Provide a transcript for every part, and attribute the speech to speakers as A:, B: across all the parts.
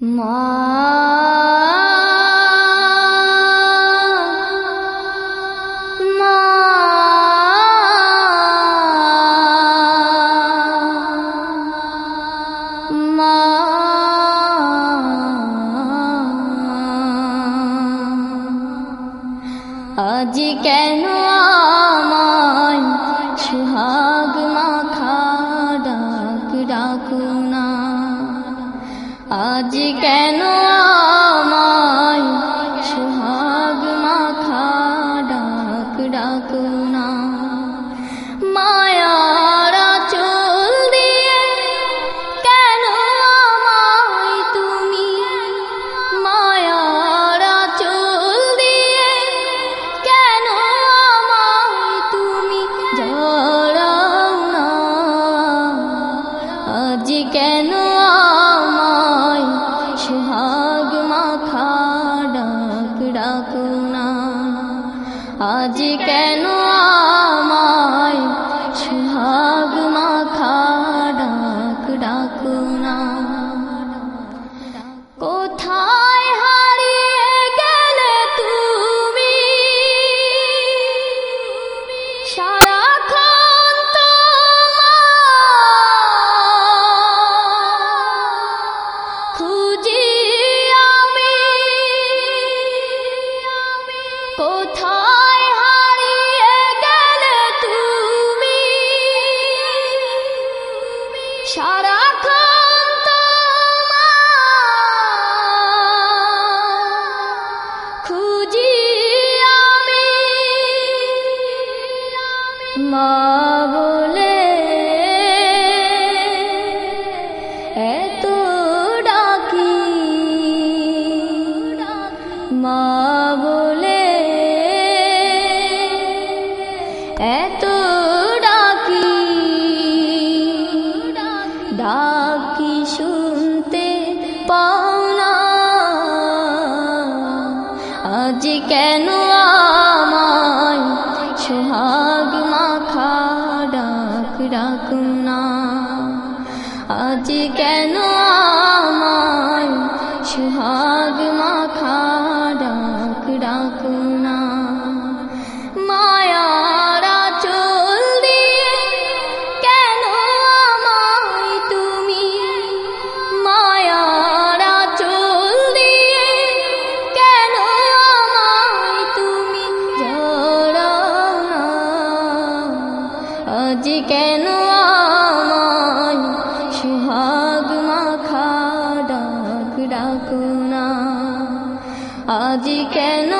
A: আজ কেন আমায় সুহাগ মাখা ডাক ডাকুন? আজ কেন আমার আজ কেন আমায় সুহাগ মাখা ডাক ডাকো না? কোথায় হারিয়ে গেলে তুমি? সারাক্ষণ খুঁজি আমি। কোথায় আজ কেন আমায় সোহাগ মাখা ডাক ডাক না? আজ কেন আমায় সোহাগ আজ কেন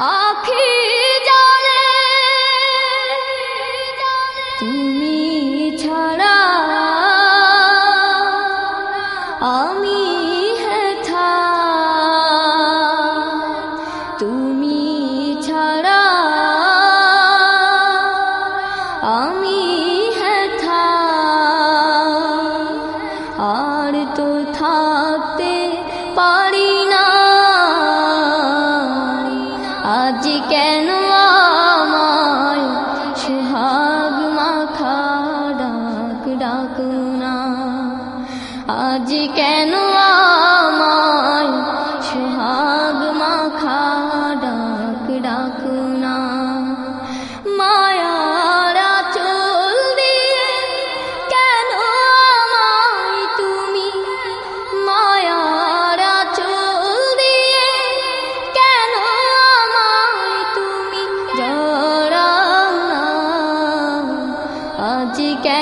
A: আখি জালে তুমি ছাড়া আমি 之间